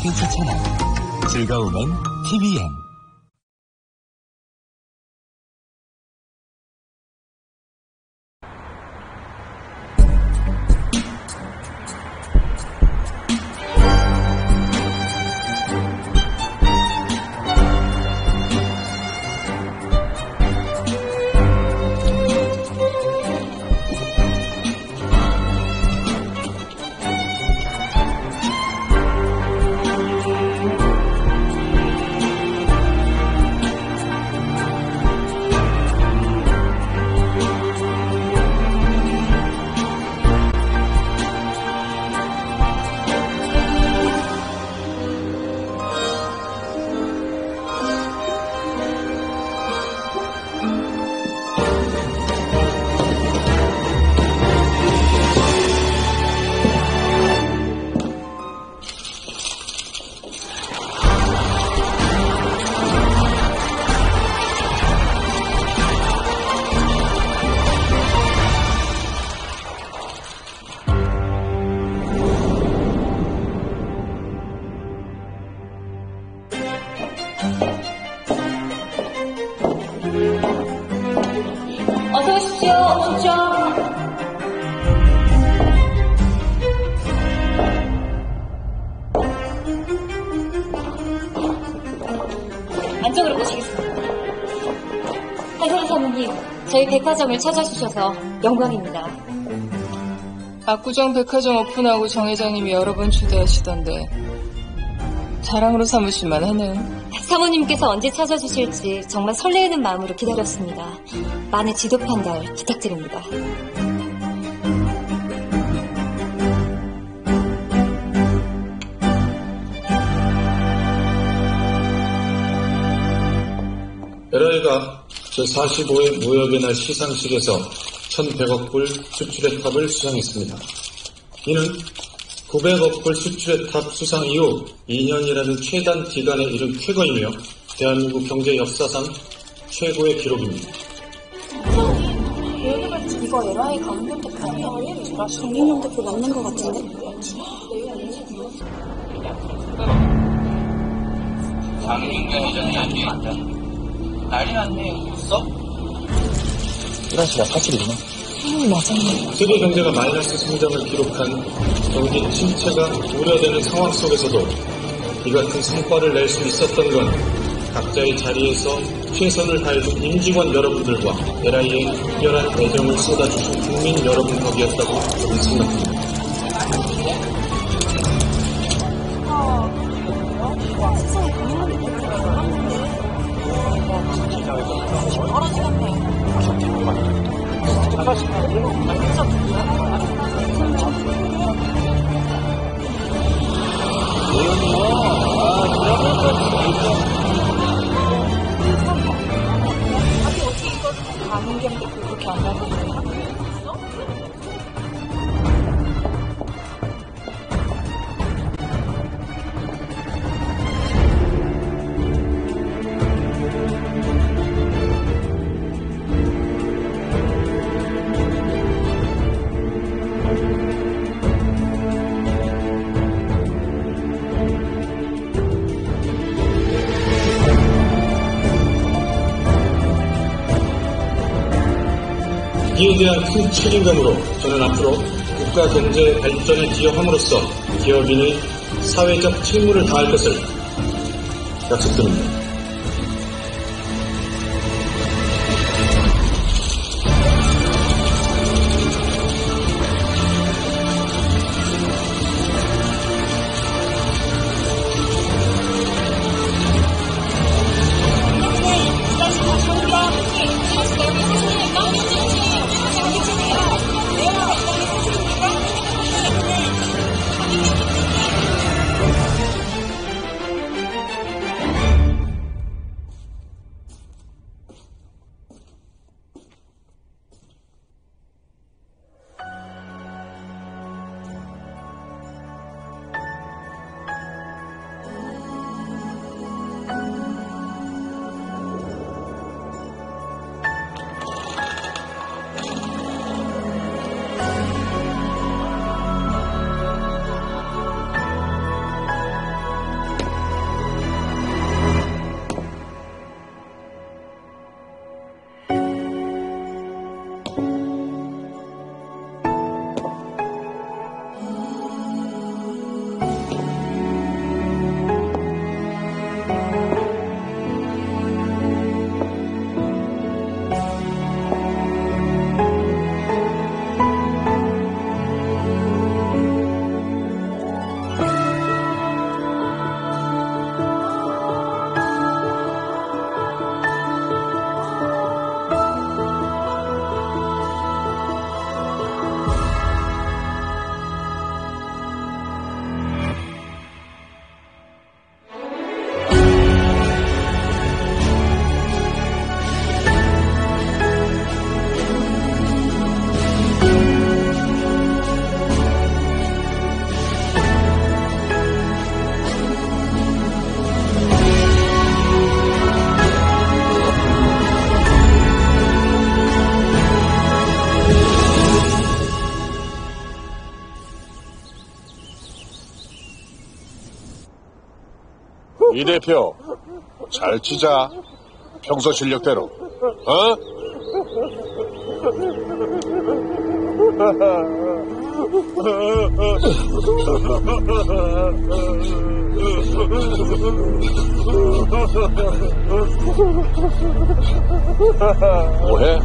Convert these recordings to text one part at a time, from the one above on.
여러분께 추천하는 즐거움은 TVN. 백화점을 찾아주셔서 영광입니다. 압구정 백화점 오픈하고 정 회장님이 여러 번 초대하시던데 자랑으로 삼으실 만 하네요. 사모님께서 언제 찾아주실지 정말 설레는 마음으로 기다렸습니다. 많은 지도 판달 부탁드립니다. 제45회 무역의 날 시상식에서 1,100억 불 수출의 탑을 수상했습니다. 이는 900억 불 수출의 탑 수상 이후 2년이라는 최단 기간에 이른 쾌거이며 대한민국 경제 역사상 최고의 기록입니다. 이거 LI 강변 대표 아니야? 정민영 대표 맞는 것 같은데? 장인인가 회장이 아니에요? 난리 났네. 웃어? 플라시가 사실이구나. 세계 경제가 마이너스 성장을 기록한 경기 침체가 우려되는 상황 속에서도 이 같은 성과를 낼 수 있었던 건 각자의 자리에서 최선을 다해준 임직원 여러분들과 LI에 특별한 애정을 쏟아주신 국민 여러분 덕이었다고 저는 생각합니다. 이에 대한 큰 책임감으로 저는 앞으로 국가 경제 발전에 기여함으로써 기업인의 사회적 책무를 다할 것을 약속드립니다. 이 대표, 잘 치자. 평소 실력대로. 어? 뭐해?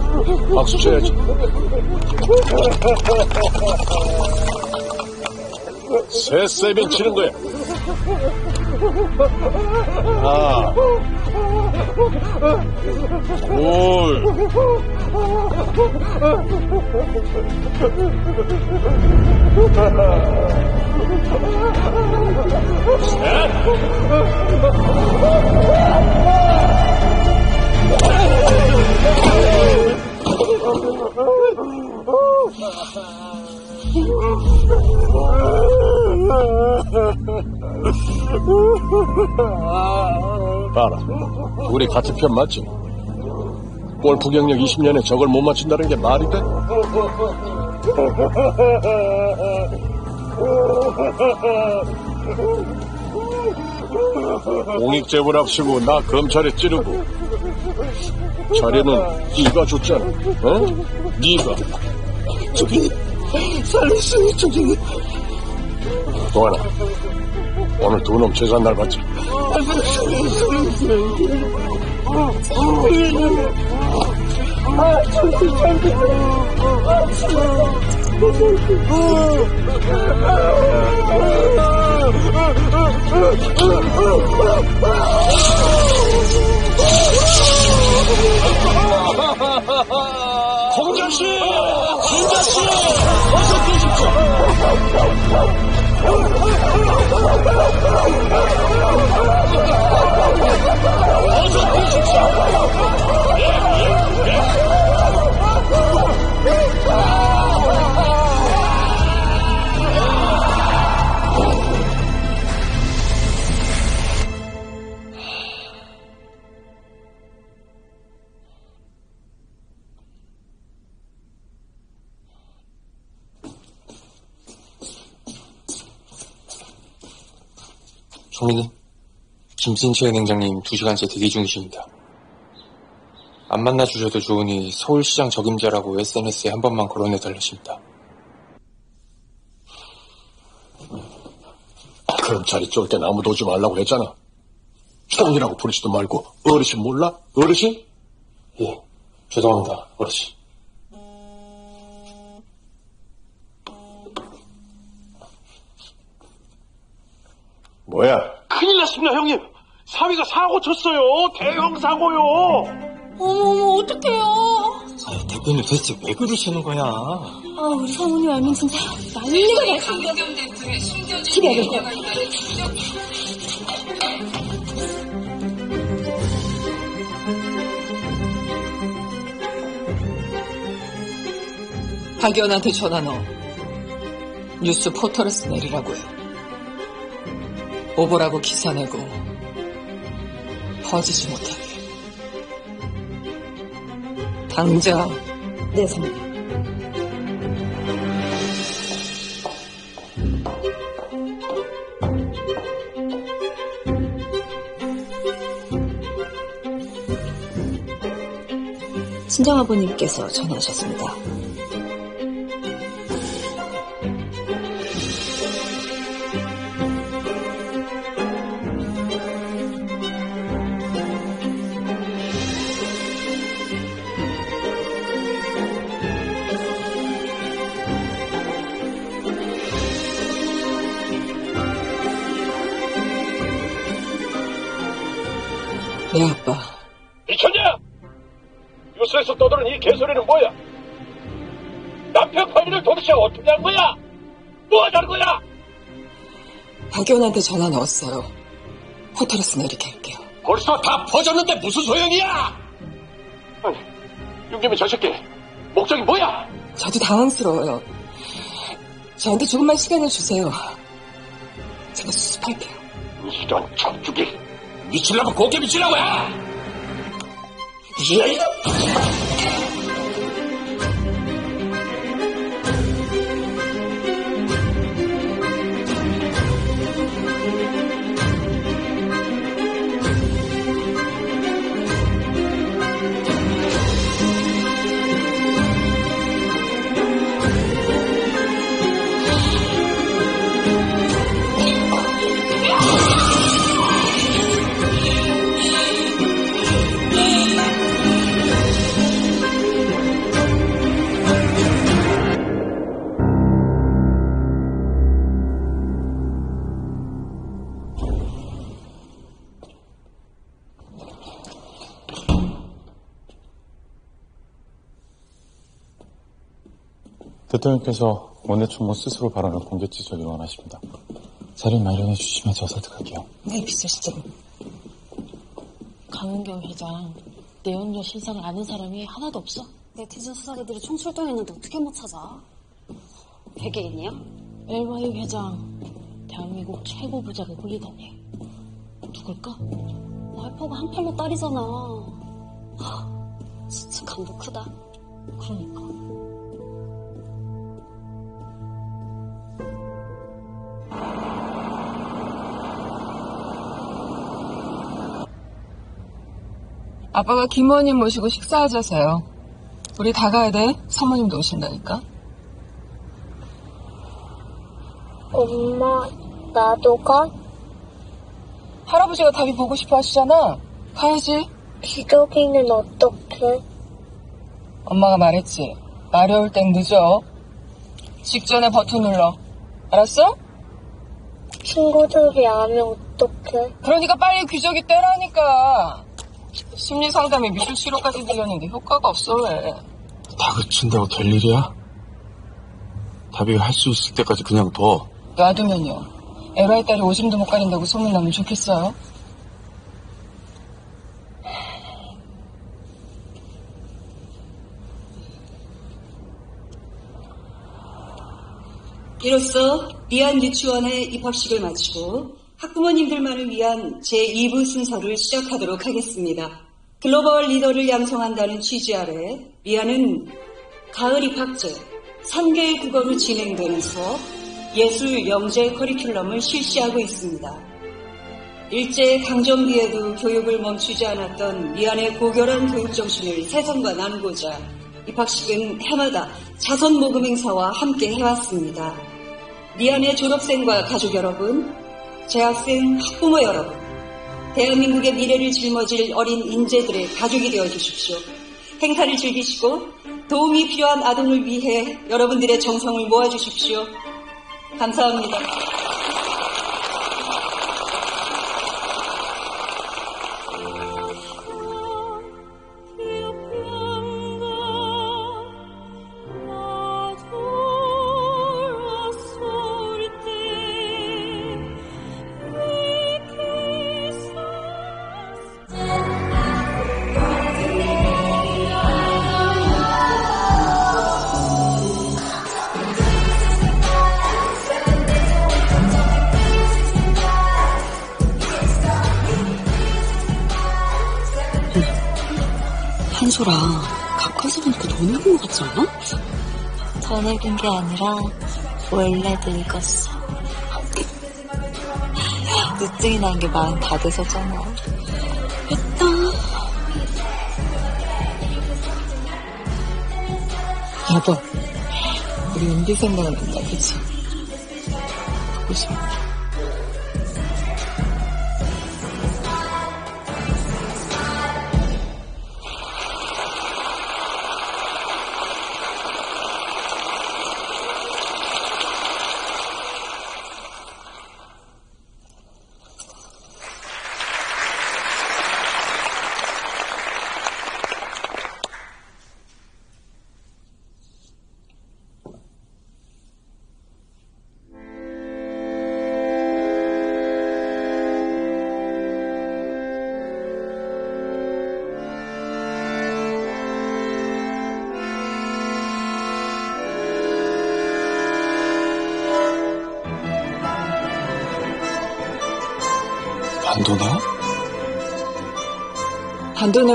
박수 쳐야지. 새 세면 치는 거야. 하나, 둘, 봐라. 우리 같은 편 맞지? 골프 경력 20년에 저걸 못 맞춘다는 게 말이 돼? 공익재벌합시고 나 검찰에 찌르고 자료는 네가 줬잖아 어? 네가 저기 살려주세요 저기 동환아 오늘 두놈 재산 날 받자 홍정씨! 김자씨! 어서 뛰십시오! Oh, my God. 총리님, 김신채 행장님 2시간째 대기 중이십니다. 안 만나주셔도 좋으니 서울시장 적임자라고 SNS에 한 번만 거론해달라십니다. 검찰이 쫄땐 아무도 오지 말라고 했잖아. 총이라고 부르지도 말고 어르신 몰라? 어르신? 예, 죄송합니다, 어르신. 뭐야? 큰일 났습니다, 형님. 사위가 사고 쳤어요. 대형 사고요. 어머머, 어떡해요. 대표님 도대체 왜 그러시는 거야? 아, 우리 사모님 알면 진짜 난리가 났어. 집에 야 돼. 박연한테 전화 넣어. 뉴스 포털에서 내리라고 해. 오보라고 기사 내고 퍼지지 못하게. 당장 네, 선배. 친정아버님께서 전화하셨습니다. 박연한테 전화 넣었어요. 호텔에서 내리게 할게요. 벌써 다 퍼졌는데 무슨 소용이야? 아니, 윤겸이 저 새끼 목적이 뭐야? 저도 당황스러워요. 저한테 조금만 시간을 주세요. 제가 수습할게요. 이런 척죽이 미칠라고 고개 미치라고 해! 이 대통령께서 원내 총무 스스로 발언을 공개 지적을 원하십니다. 자리 마련해 주시면 저 설득할게요. 네, 비서실장. 강은경 회장, 내연녀 신상을 아는 사람이 하나도 없어? 네티즌 수사기들이 총출동했는데 어떻게 못 찾아? 개개인이요? LY 회장, 대한민국 최고 부자가 홀리다니. 누굴까? 와이퍼가 한 팔로 딸이잖아. 하, 진짜 감도 크다. 그러니까. 아빠가 김원님 모시고 식사하자세요. 우리 다 가야 돼. 사모님도 오신다니까. 엄마, 나도 가? 할아버지가 답이 보고 싶어 하시잖아. 가야지. 기저귀는 어떻게? 엄마가 말했지. 마려울 땐 늦어. 직전에 버튼 눌러. 알았어? 친구들이 알면 어떡해? 그러니까 빨리 귀저귀 떼라니까. 심리 상담에 미술 치료까지 들렸는데 효과가 없어 왜? 다 그친다고 될 일이야? 답이 할 수 있을 때까지 그냥 둬. 놔두면요. 에라의 딸이 오줌도 못 가린다고 소문나면 좋겠어요? 이로써 미안 유치원의 입학식을 마치고 학부모님들만을 위한 제2부 순서를 시작하도록 하겠습니다. 글로벌 리더를 양성한다는 취지 아래 미안은 가을 입학제 3개의 국어로 진행되는 수업 예술 영재 커리큘럼을 실시하고 있습니다. 일제 강점기에도 교육을 멈추지 않았던 미안의 고결한 교육 정신을 세상과 나누고자 입학식은 해마다 자선 모금 행사와 함께 해왔습니다. 미안의 졸업생과 가족 여러분, 재학생 학부모 여러분, 대한민국의 미래를 짊어질 어린 인재들의 가족이 되어 주십시오. 행사를 즐기시고 도움이 필요한 아동을 위해 여러분들의 정성을 모아 주십시오. 감사합니다. 않아? 더 늙은 게 아니라 원래 늙었어. 늦증이 난 게 마흔 다 돼서잖아. 됐다. 여보, 우리 은비 생각난다, 그치? 보고 싶어.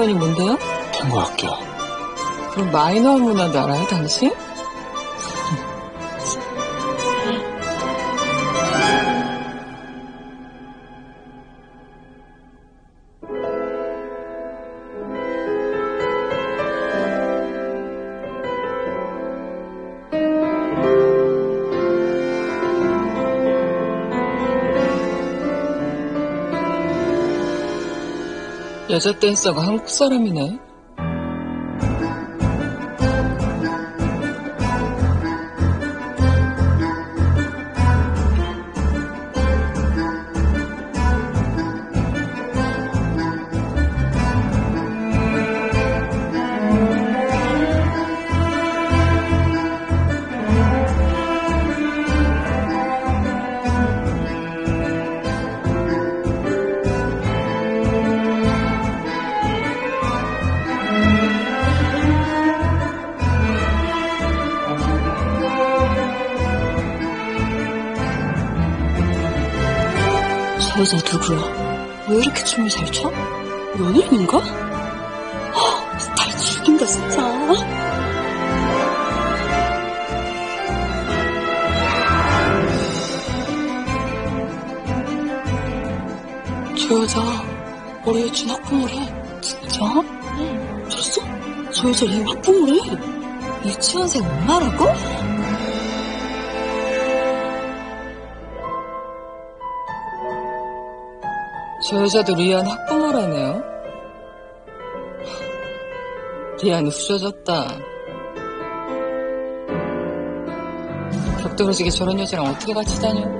반도네온이 뭔데요? 탱고 학교. 그럼 마이너 문화도 알아요, 당신? 여자 댄서가 한국 사람이네. 저 여자도 리안 학부모라네요. 리안이 후져졌다. 격돌어지게 저런 여자랑 어떻게 같이 다녀?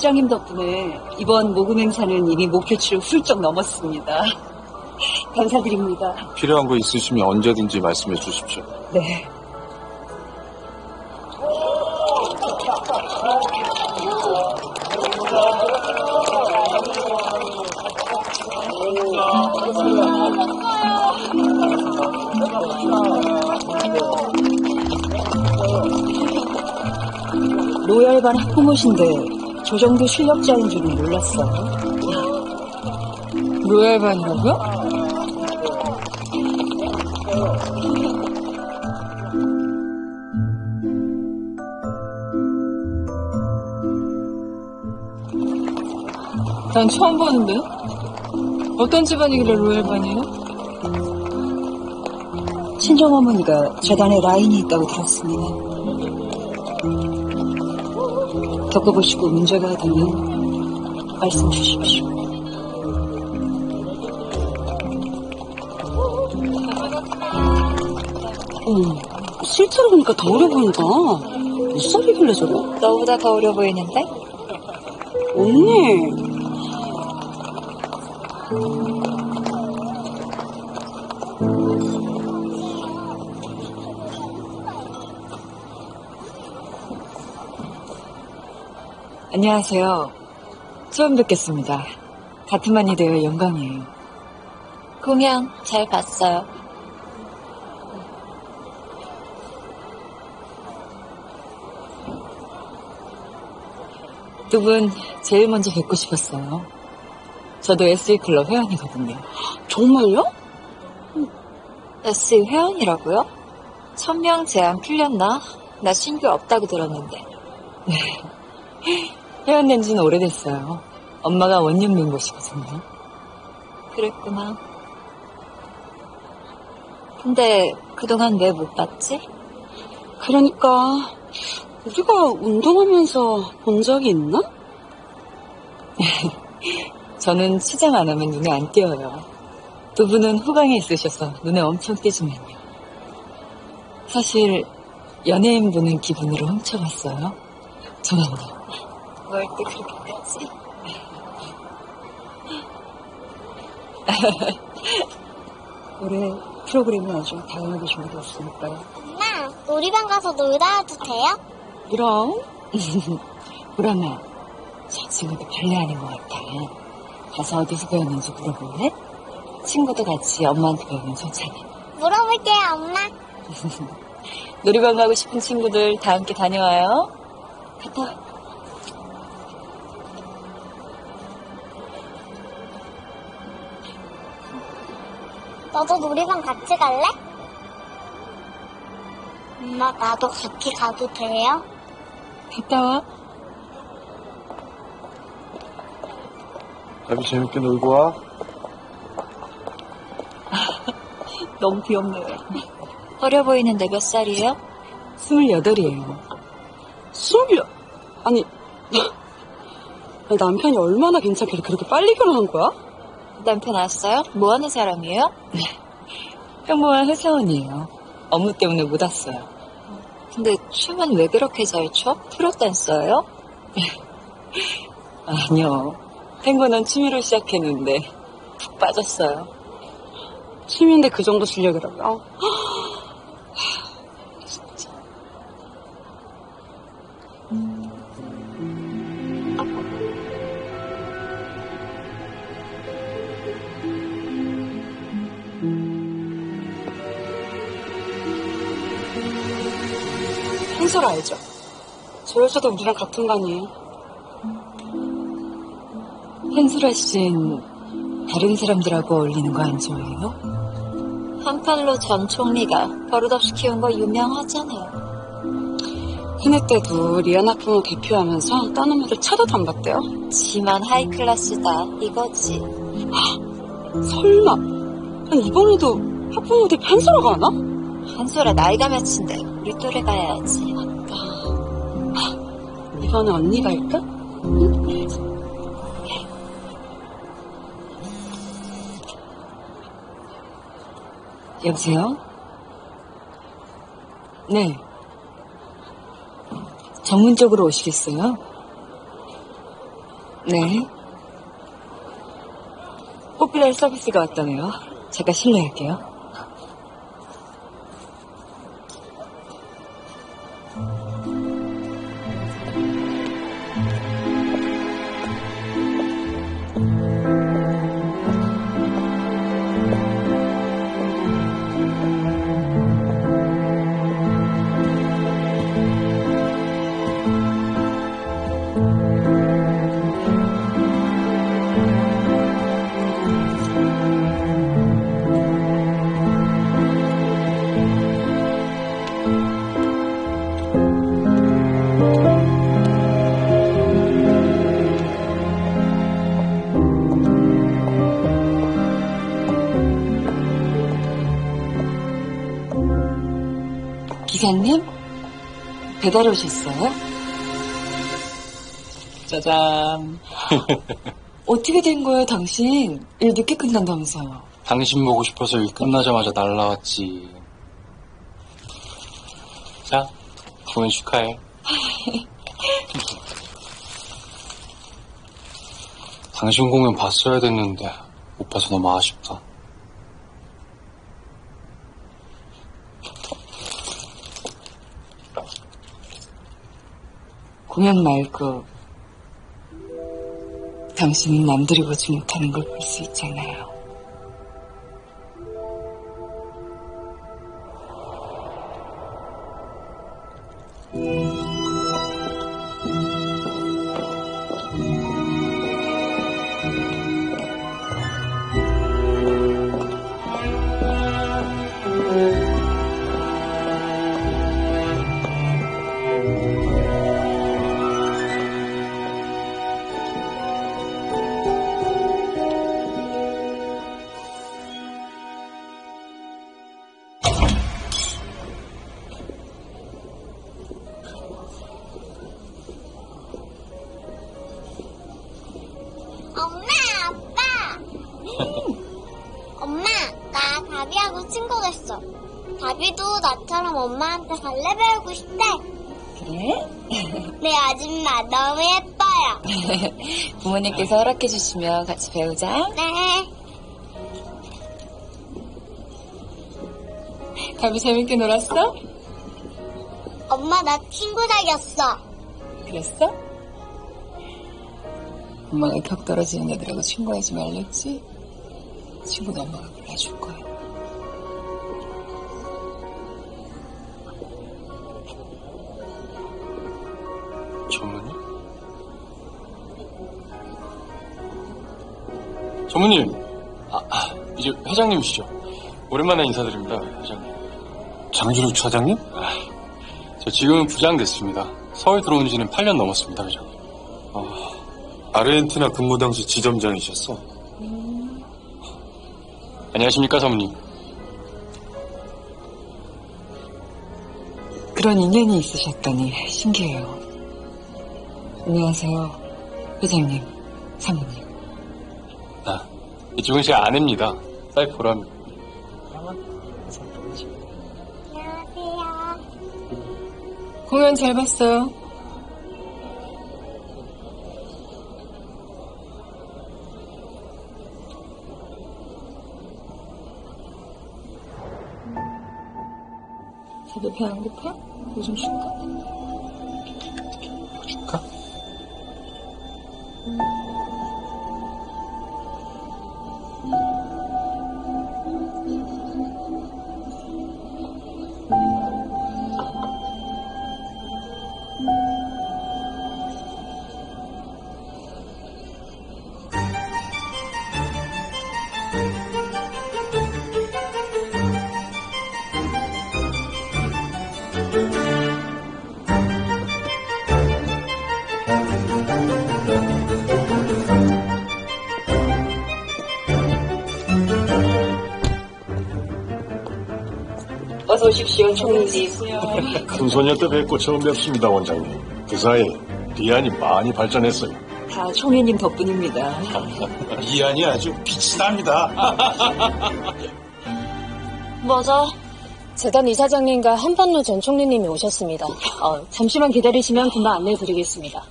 회장님 덕분에 이번 모금 행사는 이미 목표치를 훌쩍 넘었습니다. 감사드립니다. 필요한 거 있으시면 언제든지 말씀해 주십시오. 네. 로얄반 학부모신데 저 정도 실력자인 줄은 몰랐어요. 로얄반이라고요? 난 처음 보는데? 어떤 집안이길래 로얄 반이에요? 친정어머니가 재단에 라인이 있다고 들었습니다. 겪어보시고 문제가 되면 말씀 주십시오. 음, 실제로 보니까 더 어려 보인다. 몇 살이길래 저래? 너보다 더 어려 보이는데? 언니. 안녕하세요. 처음 뵙겠습니다. 같은 반이 되어 영광이에요. 공연 잘 봤어요. 두 분 제일 먼저 뵙고 싶었어요. 저도 SE클럽 회원이거든요. 정말요? SE 회원이라고요? 천명 제한 풀렸나? 나 신규 없다고 들었는데. 네. 회원된 지는 오래됐어요. 엄마가 원년 멤버시거든요. 그랬구나. 근데 그동안 왜 못 봤지? 그러니까 우리가 운동하면서 본 적이 있나? 저는 치장 안 하면 눈에 안 띄어요. 두 분은 후방에 있으셔서 눈에 엄청 띄지만요. 사실 연예인 보는 기분으로 훔쳐봤어요. 저는요. 뭘때 그렇게까지? 올해 프로그램이 아주 다양하게 준비되었으니까요. 놀이방 가서 놀다 와도 돼요? 그럼. 보람아, 저 친구도 발레하는 것 같아. 가서 어디서 배웠는지 물어볼래? 친구도 같이 엄마한테 배우면 좋잖아. 물어볼게요, 엄마. 놀이방 가고 싶은 친구들 다 함께 다녀와요. 갔다 와. 너도 놀이방 같이 갈래? 엄마, 나도 같이 가도 돼요? 갔다 와. 다비 재밌게 놀고 와. 너무 귀엽네요. 어려 보이는데 몇 살이에요? 스물여덟이에요. 스물여 아니 아니, 남편이 얼마나 괜찮길래 그렇게 빨리 결혼한 거야? 남편 왔어요? 뭐 하는 사람이에요? 평범한 회사원이에요. 업무 때문에 못 왔어요. 근데 춤은 왜 그렇게 잘 춰? 프로 댄서예요? 아니요. 탱고는 취미로 시작했는데 푹 빠졌어요. 취미인데 그 정도 실력이라고요? 한솔 알죠? 저 여자도 우리랑 같은 반이에요. 한수라 씨는 다른 사람들하고 어울리는 거 안 좋아해요? 한판로 전 총리가 버릇없이 키운 거 유명하잖아요. 흔해 때도 리안 학부모 대표하면서 딴 엄마들 차도도 안 봤대요. 지만 하이클래스다 이거지. 설마 아니, 이번에도 학부모 대표 한솔아가 하나? 한솔아 나이가 몇인데 우리 또래 가야지. 이번에 언니가 할까? 여보세요? 네. 전문적으로 오시겠어요? 네. 포퓰러 서비스가 왔다네요. 잠깐 실례할게요. 기사님? 배달 오셨어요? 짜잔. 어떻게 된 거예요, 당신? 일 늦게 끝난다면서요. 당신 보고 싶어서 일 끝나자마자 날라왔지. 자, 구원 축하해. 당신 공연 봤어야 됐는데 못 봐서 너무 아쉽다. 공연 말고 당신은 남들이 보지 못하는 걸 볼 수 있잖아요. 허락해 주시면 같이 배우자. 네. 다비 재밌게 놀았어? 엄마 나 친구 사귀었어. 그랬어? 엄마가 격 떨어지는 애들하고 친구하지 말랬지? 친구도 엄마가 골라줄 거야. 전무님! 아, 아, 이제 회장님이시죠? 오랜만에 인사드립니다, 회장님. 장준욱 차장님? 아, 저 지금은 부장 됐습니다. 서울 들어온 지는 8년 넘었습니다, 회장님. 아, 아르헨티나 근무 당시 지점장이셨어? 안녕하십니까, 사모님. 그런 인연이 있으셨다니 신기해요. 안녕하세요. 회장님, 사모님. 아, 이쪽은 제 아내입니다. 사이포람. 안녕하세요. 공연 잘 봤어요. 다들 배안 고파? 뭐좀 줄까? 줄까? 어서 오십시오, 총리님. 큰 소녀 때 뵙고 처음 뵙습니다, 원장님. 그 사이 리안이 많이 발전했어요. 다 총리님 덕분입니다. 이안이 아주 빛이 납니다. 맞아. 재단 이사장님과 한반로 전 총리님이 오셨습니다. 어, 잠시만 기다리시면 금방 안내해드리겠습니다.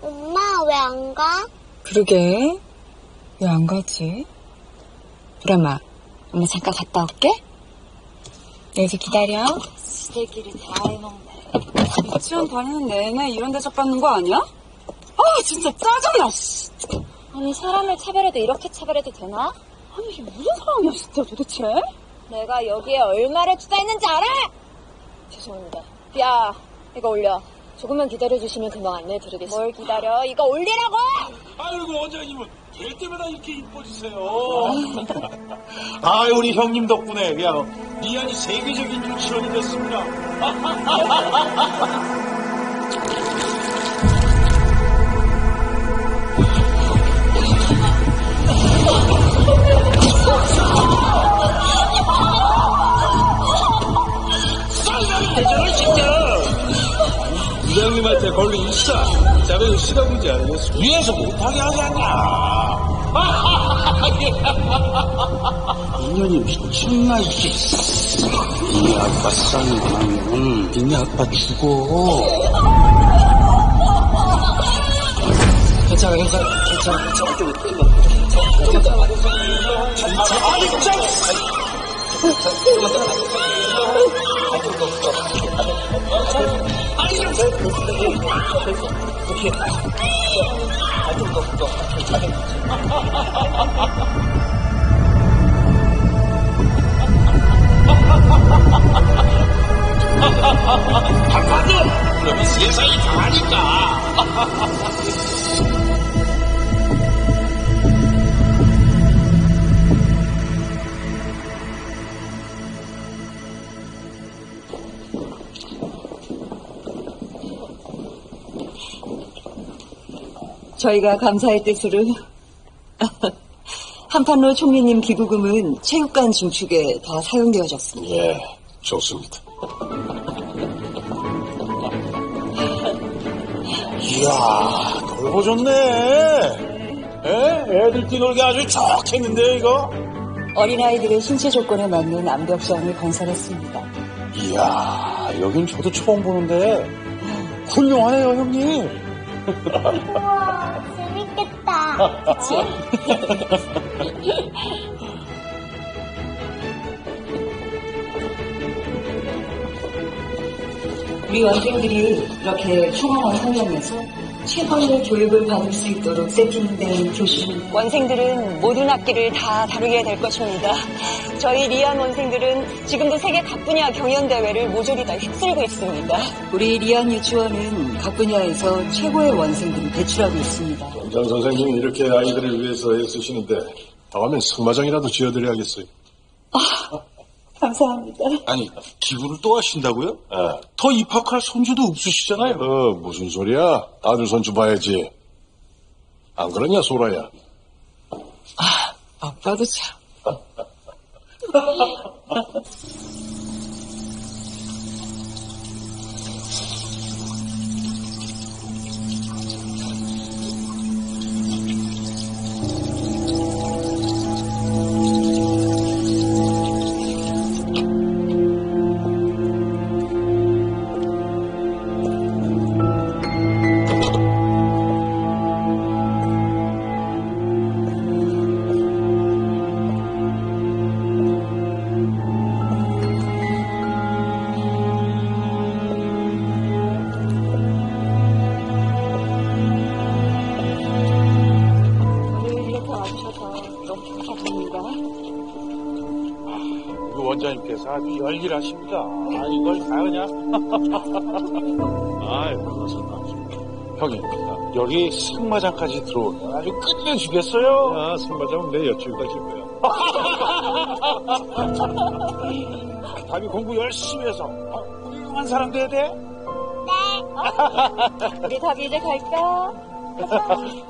엄마 왜 안 가? 그러게. 왜 안 가지? 보람아, 엄마 잠깐 갔다 올게. 여기서 기다려. 시들끼리 다 해먹네. 유치원 다니는 내내 이런 대접 받는 거 아니야? 아 진짜 짜증나 씨. 아니 사람을 차별해도 이렇게 차별해도 되나? 아니 이게 무슨 상황이야 진짜 도대체? 내가 여기에 얼마를 투자했는지 알아? 죄송합니다. 야, 이거 올려. 조금만 기다려주시면 금방 안내해드리겠습니다. 뭘 기다려? 이거 올리라고! 아이고 원장님은 될 때마다 이렇게 이뻐지세요. 아 우리 형님 덕분에 그냥 리안이 세계적인 유치원이 됐습니다. 저는 진짜 부장님한테 걸린 인싸 자네 시다문제 아니겠어? 위에서 못하게 하지 않냐? 인연이 미쳤나 이게. 이 아빠 하면 니네 아빠 죽어. 괜찮아 괜찮아 괜찮아. 괜찮아 좀 괜찮아 괜찮아 아니 괜찮아 한판도 그러면 세상이 강하니까. 저희가 감사의 뜻으로 한판로 총리님 기부금은 체육관 증축에 다 사용되어졌습니다. 예, 좋습니다. 이야, 돌보셨네. 에? 애들 뛰놀기 아주 좋겠는데요, 이거? 어린아이들의 신체 조건에 맞는 암벽장을 건설했습니다. 이야, 여긴 저도 처음 보는데 훌륭하네요, 형님. 재밌겠다. 우리 원생들이 이렇게 흉악한 환경에서 최고의 교육을 받을 수 있도록 세팅된 교실입니다. 원생들은 모든 학기를 다 다루게 될 것입니다. 저희 리안 원생들은 지금도 세계 각 분야 경연 대회를 모조리 다 휩쓸고 있습니다. 우리 리안 유치원은 각 분야에서 최고의 원생들을 배출하고 있습니다. 원장 선생님이 이렇게 아이들을 위해서 애쓰시는데 다음엔 승마장이라도 지어드려야겠어요. 감사합니다. 아니, 기부를 또 하신다고요? 예. 더 입학할 손주도 없으시잖아요. 어, 무슨 소리야? 아들 손주 봐야지. 안 그러냐, 소라야? 아빠도 참. 승마장까지 들어오면 아주 끝내주겠어요. 아, 승마장은 내 여쭈기가 싶고요. 답이 공부 열심히 해서 어, 훌륭한 사람 돼야 돼. 우리 답이 이제 갈까?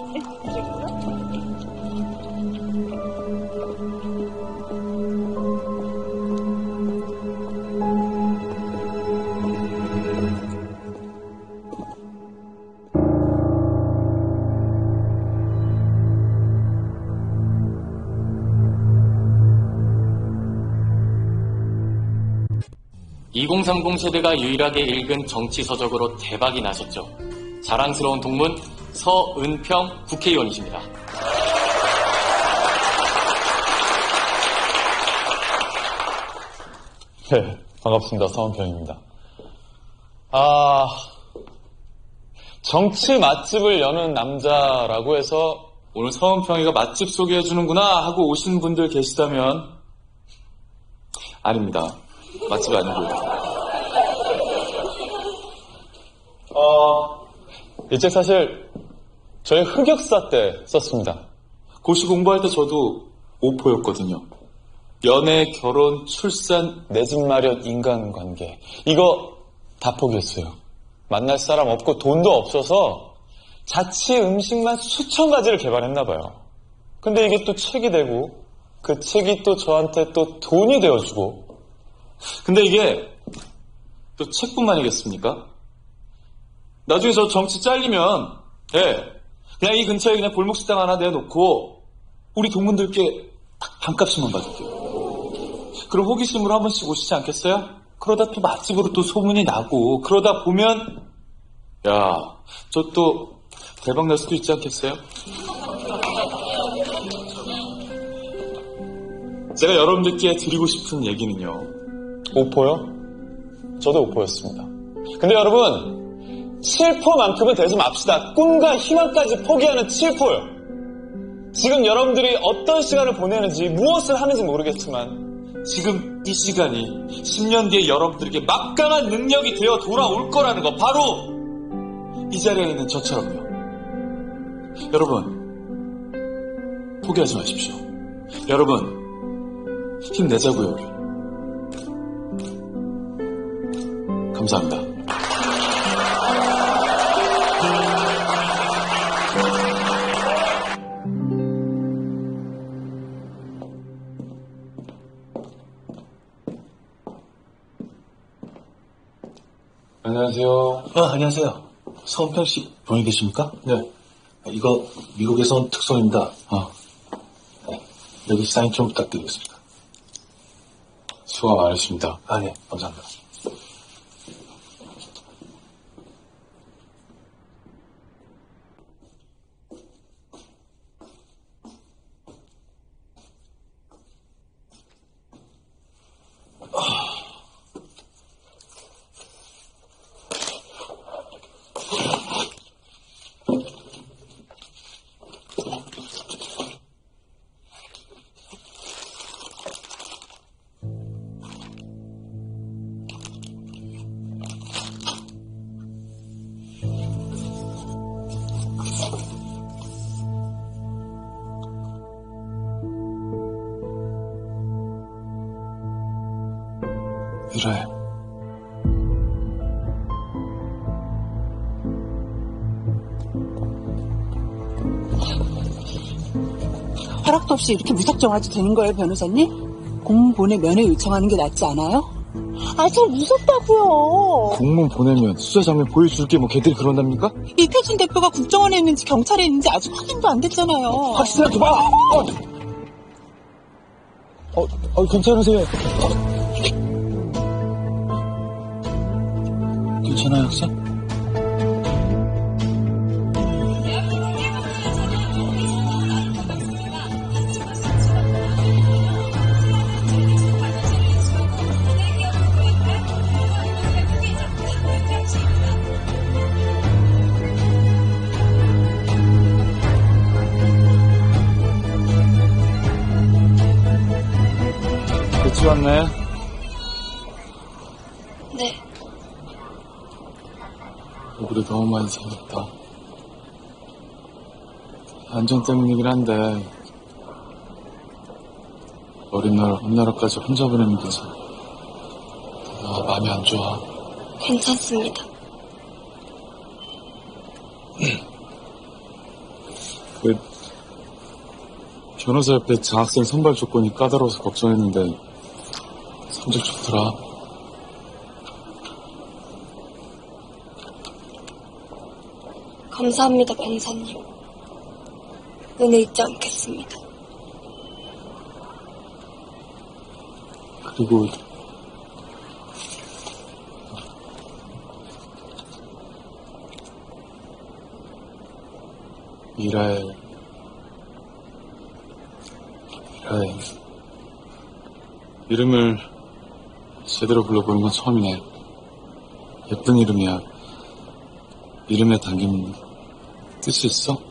(2030) 세대가 유일하게 읽은 정치서적으로 대박이 나셨죠. 자랑스러운 동문 서은평 국회의원이십니다. 네, 반갑습니다. 서원평입니다. 아, 정치 맛집을 여는 남자라고 해서 오늘 서은평이가 맛집 소개해주는구나 하고 오신 분들 계시다면 아닙니다. 맛집 아니고요. 어, 이 책 사실 저희 흑역사 때 썼습니다. 고시 공부할 때 저도 오포였거든요. 연애, 결혼, 출산, 내 집 마련, 인간관계 이거 다 포기했어요. 만날 사람 없고 돈도 없어서 자취 음식만 수천 가지를 개발했나 봐요. 근데 이게 또 책이 되고 그 책이 또 저한테 또 돈이 되어주고 근데 이게 또 책뿐만이겠습니까? 나중에 저 정치 잘리면, 예, 그냥 이 근처에 그냥 골목식당 하나 내놓고, 우리 동문들께 딱 반값씩만 받을게요. 그럼 호기심으로 한 번씩 오시지 않겠어요? 그러다 또 맛집으로 또 소문이 나고, 그러다 보면, 야, 저 또 대박 날 수도 있지 않겠어요? 제가 여러분들께 드리고 싶은 얘기는요. 오포요? 저도 오포였습니다. 근데 여러분, 7포만큼은 되지 맙시다. 꿈과 희망까지 포기하는 7포요. 지금 여러분들이 어떤 시간을 보내는지 무엇을 하는지 모르겠지만 지금 이 시간이 10년 뒤에 여러분들에게 막강한 능력이 되어 돌아올 거라는 거 바로 이 자리에 있는 저처럼요. 여러분 포기하지 마십시오. 여러분 힘내자고요. 감사합니다. 안녕하세요. 아, 안녕하세요. 서은평 씨 본인 계십니까? 네. 이거 미국에서 온 특송입니다. 어. 네. 여기 사인 좀 부탁드리겠습니다. 수고 많으십니다. 아, 네. 감사합니다. 없이 이렇게 무작정 와도 되는 거예요, 변호사님? 공문 보내 면회 요청하는 게 낫지 않아요? 아, 저 무섭다고요. 공문 보내면 수사 장면 보여줄게 뭐 걔들이 그런답니까? 이표준 대표가 국정원에 있는지 경찰에 있는지 아직 확인도 안 됐잖아요. 확실하게 봐! 어, 어, 괜찮으세요? 괜 안전 때문이긴 한데, 어린 날 혼나라까지 혼자 보내는 게 참, 아, 마음이 안 좋아. 괜찮습니다. 그, 변호사 옆에 장학생 선발 조건이 까다로워서 걱정했는데, 성적 좋더라. 감사합니다, 변사님. 눈에 잊지 않겠습니다. 그리고, 미라에, 미라에, 이름을 제대로 불러보는 건 처음이네. 예쁜 이름이야. 이름에 담긴 뜻이 있어?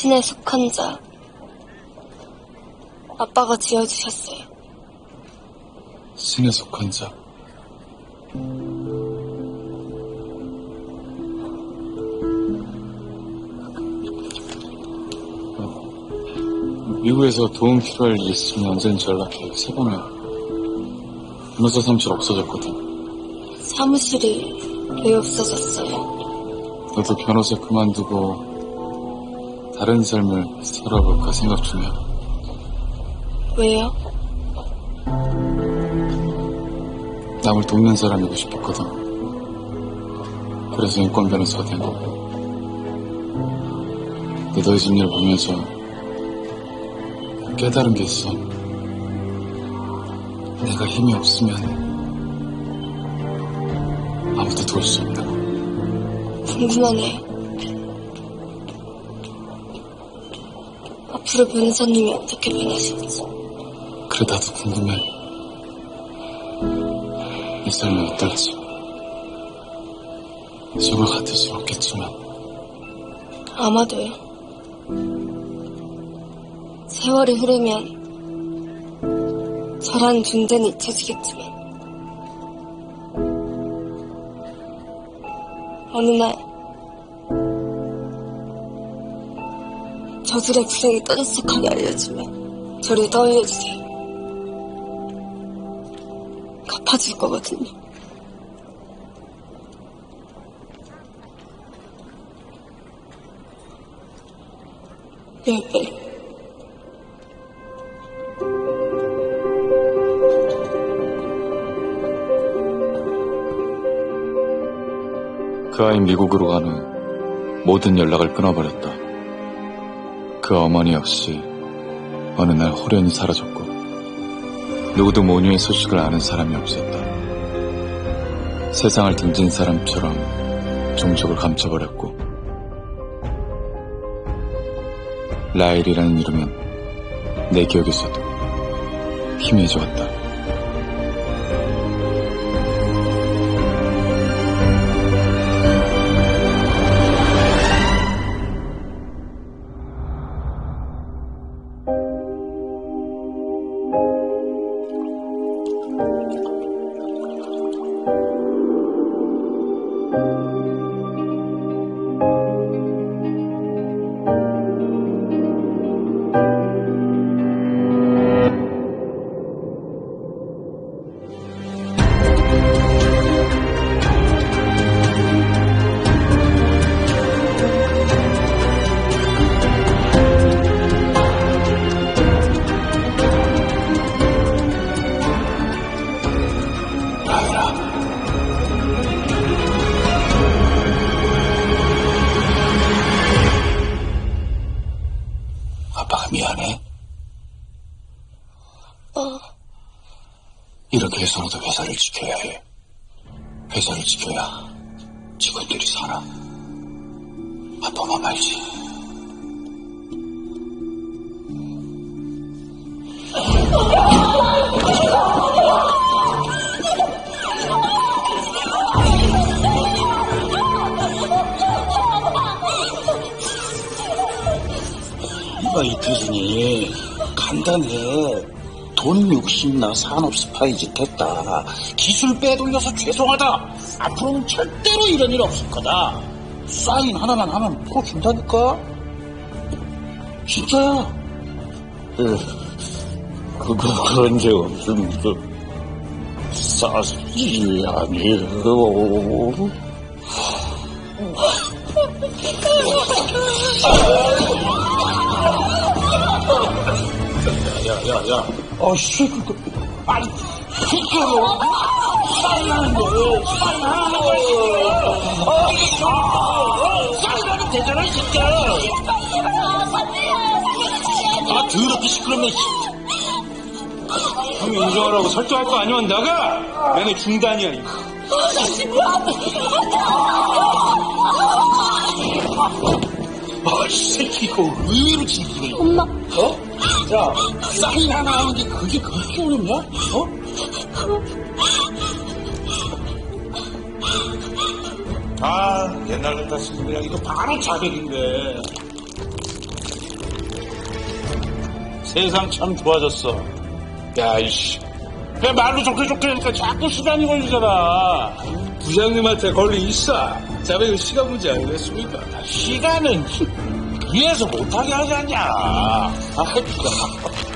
신에 속한 자. 아빠가 지어주셨어요. 신에 속한 자. 미국에서 도움 필요할 일 있으면 언제든지 연락해. 세 번이야. 변호사 사무실 없어졌거든. 사무실이 왜 없어졌어요? 너도 변호사 그만두고 다른 삶을 살아볼까 생각 중이야. 왜요? 남을 돕는 사람이고 싶었거든. 그래서 인권 변호사가 된 거고. 근데 너희 집일 보면서 깨달은 게 있어. 내가 힘이 없으면 아무도 도울 수 없다. 궁금하네 앞으로 변호사님이 어떻게 변하실지. 그래 나도 궁금해. 이 삶이 어떨지. 지금과 같을 순 없겠지만 아마도요. 세월이 흐르면 저라는 존재는 잊혀지겠지만 어느 날 저들의 불행이 떠들썩하게 알려지면 저를 떠올려주세요. 갚아줄 거거든요. 열 배. 그 아이 미국으로 간 후 모든 연락을 끊어버렸다. 그 어머니 역시 어느 날 호련히 사라졌고 누구도 모녀의 소식을 아는 사람이 없었다. 세상을 등진 사람처럼 종족을 감춰버렸고 라일이라는 이름은 내 기억에서도 희미해져왔다. 이 짓 했다. 기술 빼돌려서 죄송하다. 앞으로는 절대로 이런 일 없을 거다. 사인 하나만 하면 풀어준다니까. 진짜야. 그, 그거 그런 적 없음. 그 사실이 아니에요. 야, 야, 야. 아씨, 그, 아니, 사인하는데, 사인하는 거야. 어, 사인하면 되잖아, 진짜. 아, 더럽게 시끄럽네. 형이 인정하라고 설득할 거 아니면 나가! 면회 중단이야, 이거. 아, 이 새끼, 이거 의외로 진기네. 엄마. 어? 야, 사인 하나 하는 게 그게 그렇게 어렵냐? 어? 아, 옛날 같았으면 그냥 이거 바로 자백인데. 세상 참 좋아졌어. 야, 이씨. 왜 말로 좋게 좋게 하니까 자꾸 시간이 걸리잖아. 부장님한테 걸린 있어. 자백은 시간 문제 아니겠습니까? 시간은 위에서 못하게 하지 않냐. 아, 진짜.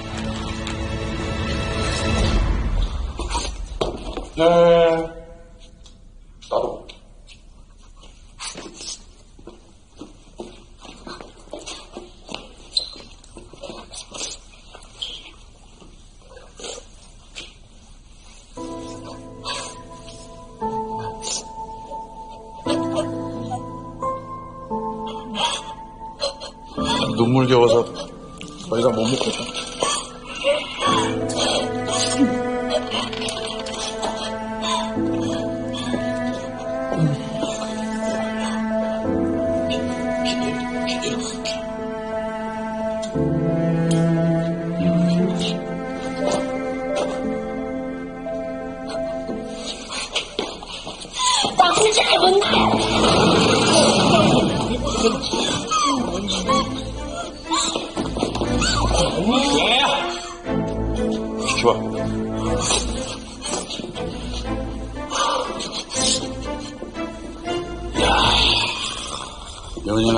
네. 나도. 눈물겨워서 더 이상 못 먹겠다.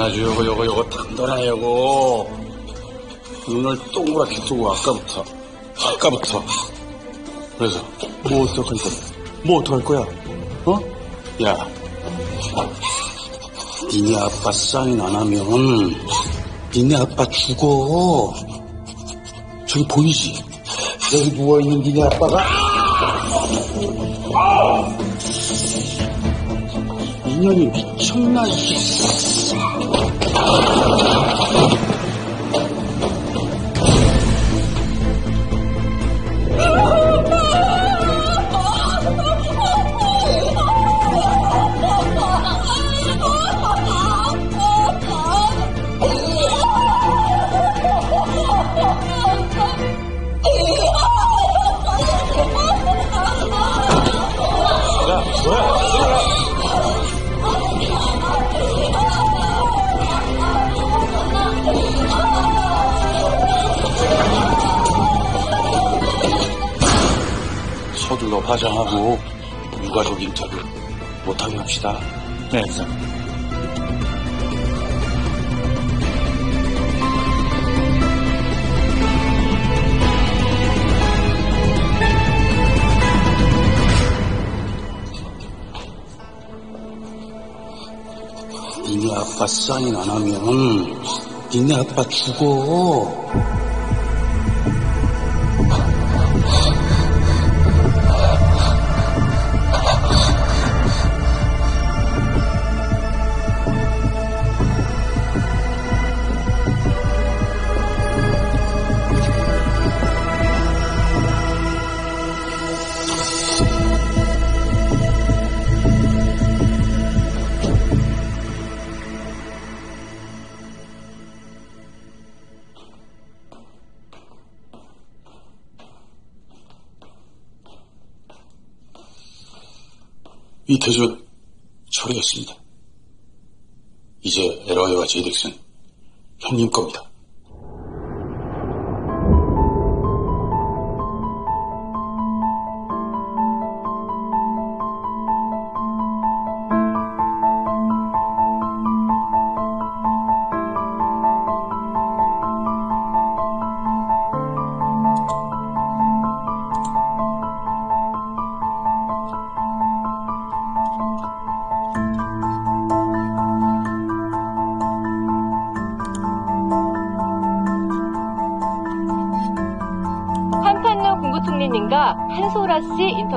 아주 요거 요거 요거 단단해 요거. 눈을 동그랗게 뜨고 아까부터 아까부터. 그래서 뭐 어떡할 거야? 뭐 어떡할 거야? 어? 야, 니네 아빠 사인 안 하면 니네 아빠 죽어. 저기 보이지? 여기 누워있는 니네 아빠가 인연이 미쳤나 이게 Thank you. 서둘러 화장하고 유가족 인터뷰 못하게 합시다. 네, 니네 아빠 사인 안 하면 니네 아빠 죽어. 이태준 처리했습니다. 이제 에러이와 제이덱스는 형님 겁니다.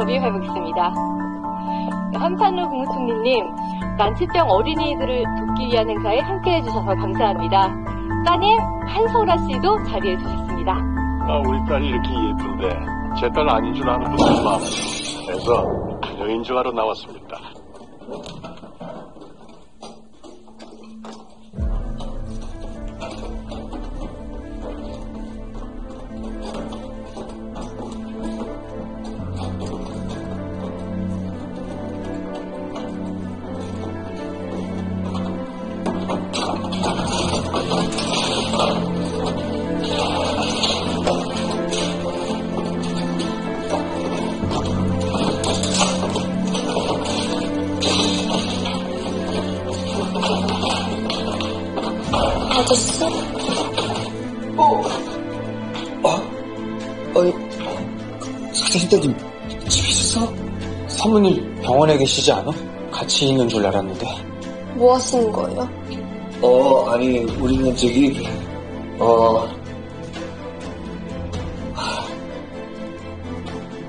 씨 인터뷰 해보겠습니다. 한판로 국무총리님, 난치병 어린이들을 돕기 위한 행사에 함께 해 주셔서 감사합니다. 따님 한소라 씨도 자리해 주셨습니다. 아, 우리 딸이 이렇게 예쁜데 제 딸 아닌 줄 아는 분들 많아요. 그래서 그녀 인정하러 나왔습니다. 계시지 않아? 같이 있는 줄 알았는데. 뭐 하시는 거예요? 어, 아니, 우리는 저기, 어,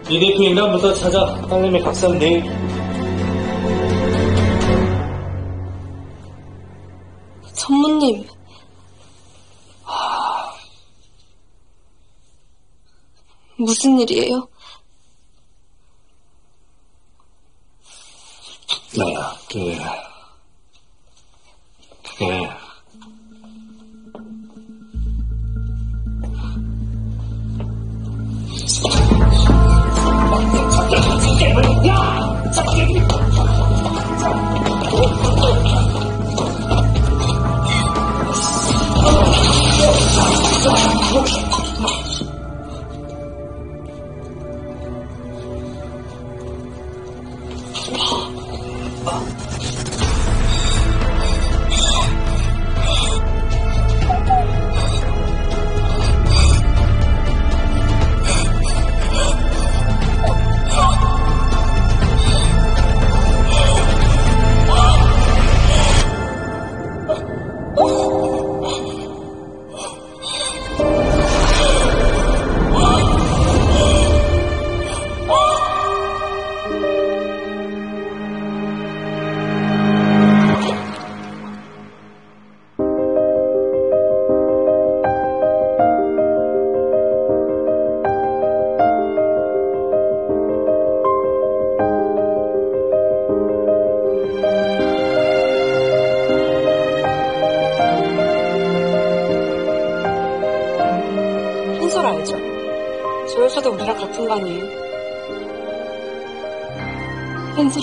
이 대표 인간부터 찾아 딸내미 각산네 전무님. 무슨 일이에요?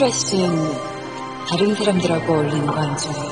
한솔아 씨는 다른 사람들하고 어울리는 거 안 좋아해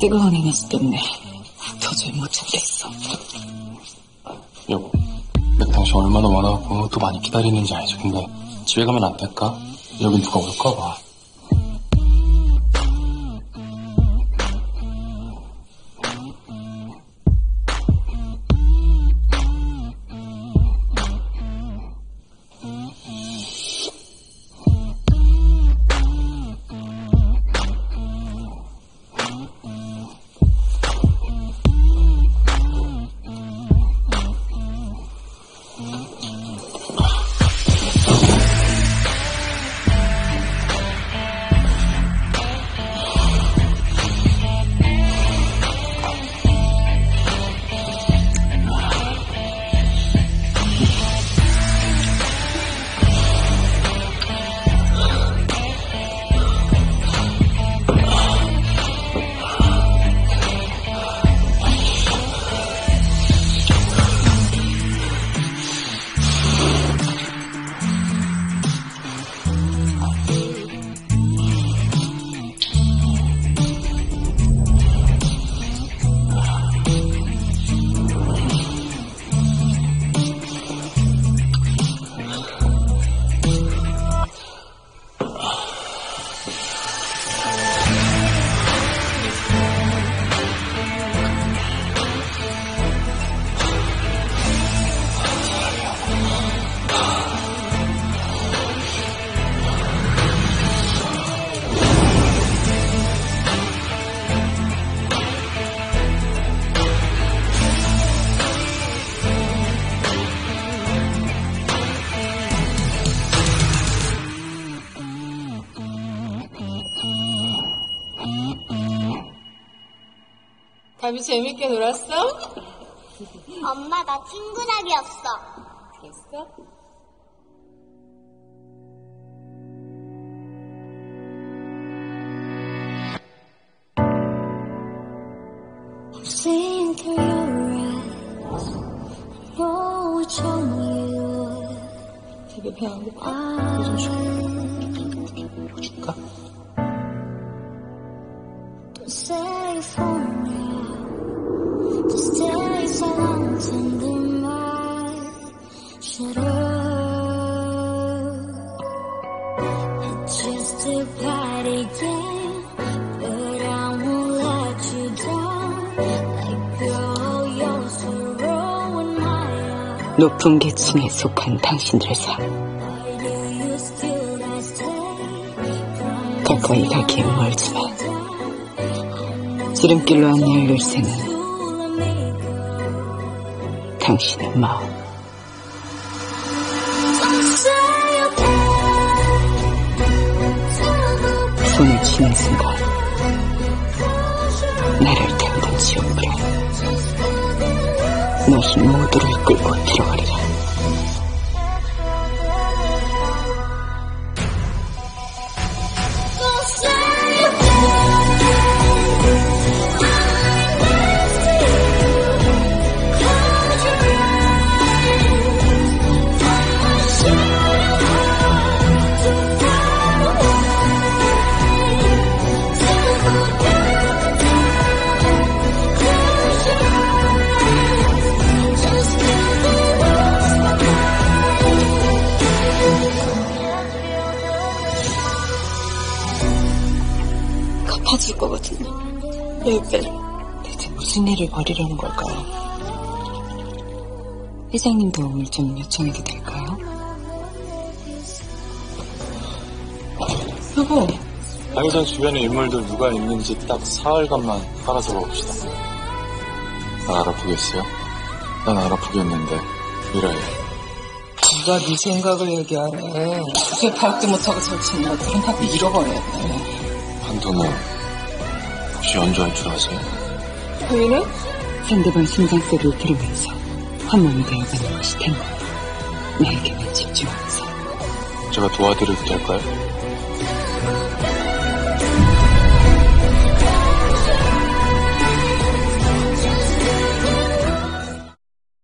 뜨거운 에너지 때문에 도저히 못 참겠어. 여보, 내가 당신 얼마나 원하고 또 많이 기다리는지 알지. 근데 집에 가면 안 될까? 여긴 누가 올까 봐. 담이 재밌게 놀았어? 엄마 나 친구작이었어. 그랬어? Seeing through your eyes, know which one you 되게 배안 고파? My 높은 계층에 속한 당신들의 삶. 가까이 가기엔 멀지만 지름길로 안내할 열쇠는 당신의 마음. 손을 치는 순간 나를 너희 모두 대체 무슨 일을 벌이려는 걸까요? 회장님 도움을 좀 요청해도 될까요? 여보. 당장 주변에 인물들 누가 있는지 딱 사흘간만 팔아서 봅시다. 나 알아보겠어요? 난 알아보겠는데, 미라에. 누가 네 생각을 얘기하래. 그게 파악도 못하고 설치는 것들은 다 잃어버렸네. 한동호 혹시 연주할 줄 아세요? 왜이래? 상대방 심장 소리를 들으면서 한 몸이 되어가는 것이 탱고. 나에게만 집중하면서. 제가 도와드려도 될까요?